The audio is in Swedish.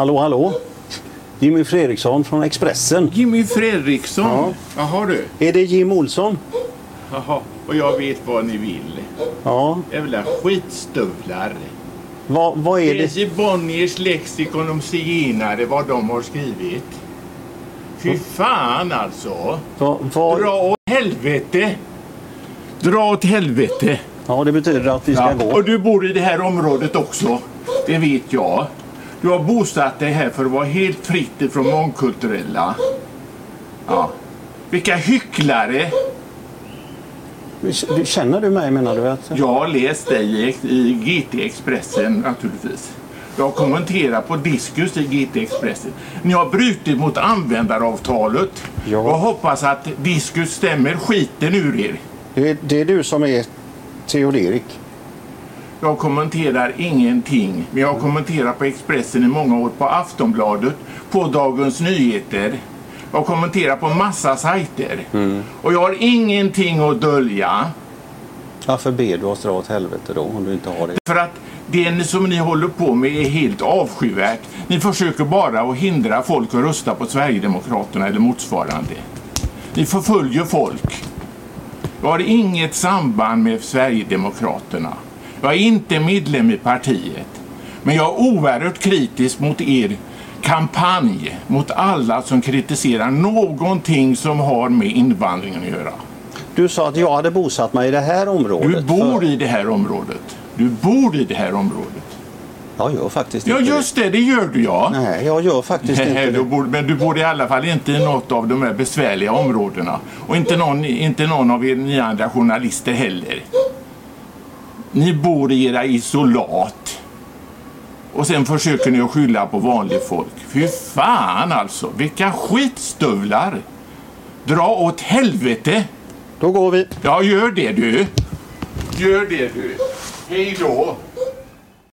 Hallå, hallå. Jimmy Fredriksson från Expressen. Jimmy Fredriksson? Ja. Jaha du. Är det Jim Olsson? Jaha, och jag vet vad ni vill. Ja. Jävla skitstövlar. Vad, vad är Läs det? i Bonniers lexikon om zigenare vad de har skrivit. Fy fan alltså. Vad, vad, Dra åt helvete. Dra åt helvete. ja, det betyder att vi ska Ja, gå. och du bor i det här området också. Det vet jag. Du har bosatt dig här för att vara helt fritt ifrån mångkulturella. Ja. Vilka hycklare! Du- Känner du mig menar du? Att... Jag har läst dig i, GT Expressen naturligtvis. Jag har kommenterat på diskus i GT Expressen. Ni har brutit mot användaravtalet Ja. och hoppas att diskus stämmer skiten ur er. Det, är, det är du som är Theoderik. Jag kommenterar ingenting. Men jag har kommenterat på Expressen i många år, på Aftonbladet, på Dagens Nyheter. Jag har kommenterat på massa sajter. Och jag har ingenting att dölja. Varför ber du oss dra åt helvete då om du inte har det? För att det som ni håller på med är helt avskyvärt. Ni försöker bara att hindra folk att rösta på Sverigedemokraterna eller motsvarande. Ni förföljer folk. Jag har inget samband med Sverigedemokraterna. Jag är inte medlem i partiet. Men jag är oerhört kritisk mot er kampanj mot alla som kritiserar någonting som har med invandringen att göra. Du sa att jag hade bosatt mig i det här området. Du bor för- i det här området. Du bor i det här området. Jag gör faktiskt Ja, inte just det, det gör du ja. det. Nej, jag gör faktiskt inte Nej, du det. bor, men du bor i alla fall inte i något av de här besvärliga områdena. Och inte någon, inte någon av er ni andra journalister heller. Ni bor i era isolat. Och sen försöker ni att skylla på vanligt folk. Fy fan alltså, vilka skitstövlar! Dra åt helvete! Då går vi. Ja, gör det du. Gör det du. Hej då.